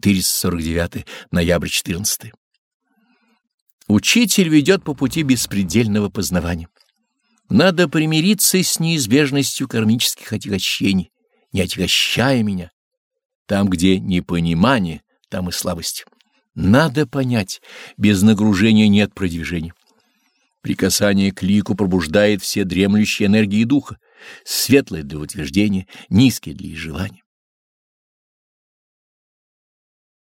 449 ноябрь 14 Учитель ведет по пути беспредельного познавания. Надо примириться с неизбежностью кармических отягощений, не отягощая меня. Там, где непонимание, там и слабость. Надо понять, без нагружения нет продвижения. Прикасание к лику пробуждает все дремлющие энергии духа, светлые для утверждения, низкие для изживания.